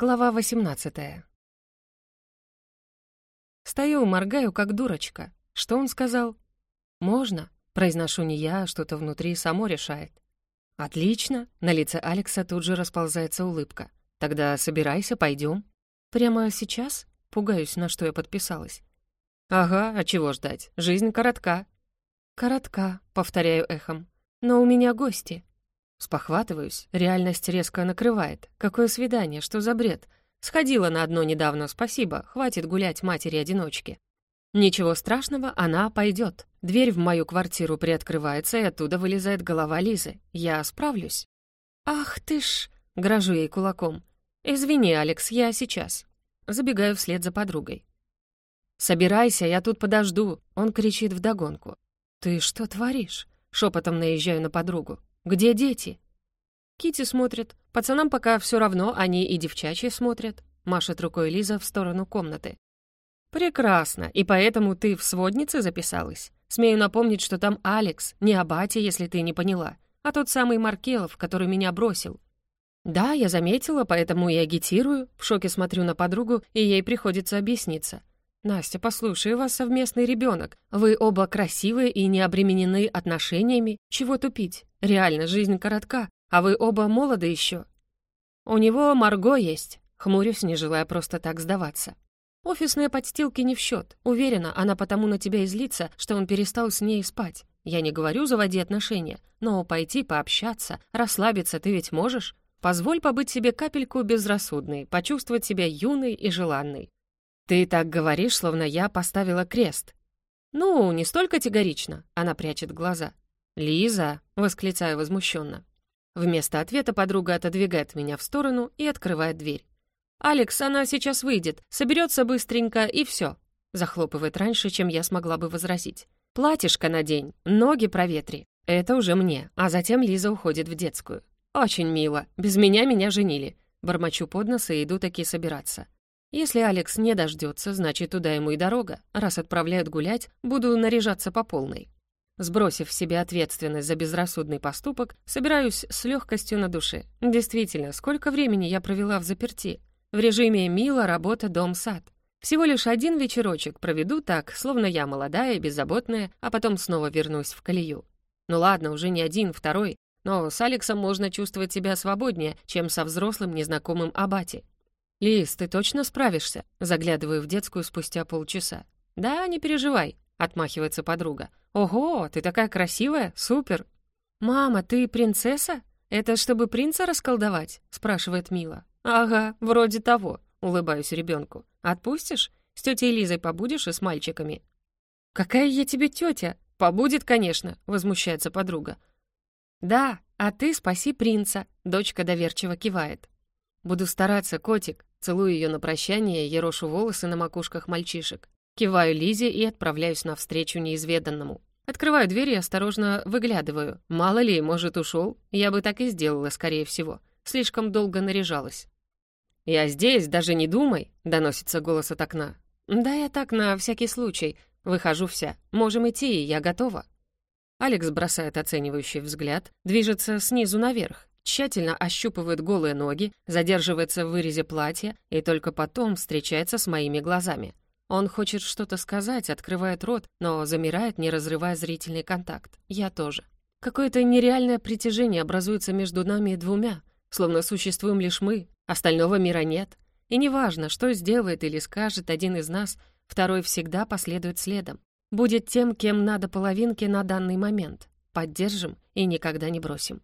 Глава 18 Стою, моргаю, как дурочка. Что он сказал? «Можно?» Произношу не я, а что-то внутри само решает. «Отлично!» На лице Алекса тут же расползается улыбка. «Тогда собирайся, пойдем. «Прямо сейчас?» Пугаюсь, на что я подписалась. «Ага, а чего ждать? Жизнь коротка». «Коротка», — повторяю эхом. «Но у меня гости». Спохватываюсь, реальность резко накрывает. Какое свидание, что за бред? Сходила на одно недавно, спасибо, хватит гулять матери-одиночки. Ничего страшного, она пойдет. Дверь в мою квартиру приоткрывается, и оттуда вылезает голова Лизы. Я справлюсь. «Ах ты ж!» — грожу ей кулаком. «Извини, Алекс, я сейчас». Забегаю вслед за подругой. «Собирайся, я тут подожду!» — он кричит вдогонку. «Ты что творишь?» — шепотом наезжаю на подругу. Где дети?» Кити смотрит. Пацанам пока все равно, они и девчачьи смотрят. Машет рукой Лиза в сторону комнаты. «Прекрасно, и поэтому ты в своднице записалась? Смею напомнить, что там Алекс, не Абати, если ты не поняла, а тот самый Маркелов, который меня бросил». «Да, я заметила, поэтому и агитирую. В шоке смотрю на подругу, и ей приходится объясниться. «Настя, послушай, у вас совместный ребенок. Вы оба красивые и не обременены отношениями. Чего тупить? Реально, жизнь коротка, а вы оба молоды еще». «У него Марго есть», — хмурюсь, не желая просто так сдаваться. «Офисные подстилки не в счет. Уверена, она потому на тебя и что он перестал с ней спать. Я не говорю, заводи отношения, но пойти пообщаться, расслабиться ты ведь можешь? Позволь побыть себе капельку безрассудной, почувствовать себя юной и желанной. «Ты так говоришь, словно я поставила крест». «Ну, не столь категорично», — она прячет глаза. «Лиза», — восклицаю возмущенно. Вместо ответа подруга отодвигает меня в сторону и открывает дверь. «Алекс, она сейчас выйдет, соберется быстренько и все», — захлопывает раньше, чем я смогла бы возразить. «Платьишко надень, ноги проветри». Это уже мне, а затем Лиза уходит в детскую. «Очень мило. Без меня меня женили». Бормочу под нос и иду таки собираться. Если Алекс не дождется, значит, туда ему и дорога. Раз отправляют гулять, буду наряжаться по полной. Сбросив в себе ответственность за безрассудный поступок, собираюсь с легкостью на душе. Действительно, сколько времени я провела в заперти? В режиме «мило, работа, дом, сад». Всего лишь один вечерочек проведу так, словно я молодая беззаботная, а потом снова вернусь в колею. Ну ладно, уже не один, второй, но с Алексом можно чувствовать себя свободнее, чем со взрослым незнакомым Абати. «Лиз, ты точно справишься?» Заглядываю в детскую спустя полчаса. «Да, не переживай», — отмахивается подруга. «Ого, ты такая красивая, супер!» «Мама, ты принцесса? Это чтобы принца расколдовать?» — спрашивает Мила. «Ага, вроде того», — улыбаюсь ребенку. «Отпустишь? С тетей Лизой побудешь и с мальчиками?» «Какая я тебе тетя?» «Побудет, конечно», — возмущается подруга. «Да, а ты спаси принца», — дочка доверчиво кивает. «Буду стараться, котик», Целую ее на прощание, ерошу волосы на макушках мальчишек. Киваю Лизе и отправляюсь навстречу неизведанному. Открываю дверь и осторожно выглядываю. Мало ли, может, ушел. Я бы так и сделала, скорее всего. Слишком долго наряжалась. «Я здесь, даже не думай», — доносится голос от окна. «Да, я так, на всякий случай. Выхожу вся. Можем идти, я готова». Алекс бросает оценивающий взгляд, движется снизу наверх тщательно ощупывает голые ноги, задерживается в вырезе платья и только потом встречается с моими глазами. Он хочет что-то сказать, открывает рот, но замирает, не разрывая зрительный контакт. Я тоже. Какое-то нереальное притяжение образуется между нами двумя, словно существуем лишь мы, остального мира нет. И неважно, что сделает или скажет один из нас, второй всегда последует следом. Будет тем, кем надо половинке на данный момент. Поддержим и никогда не бросим.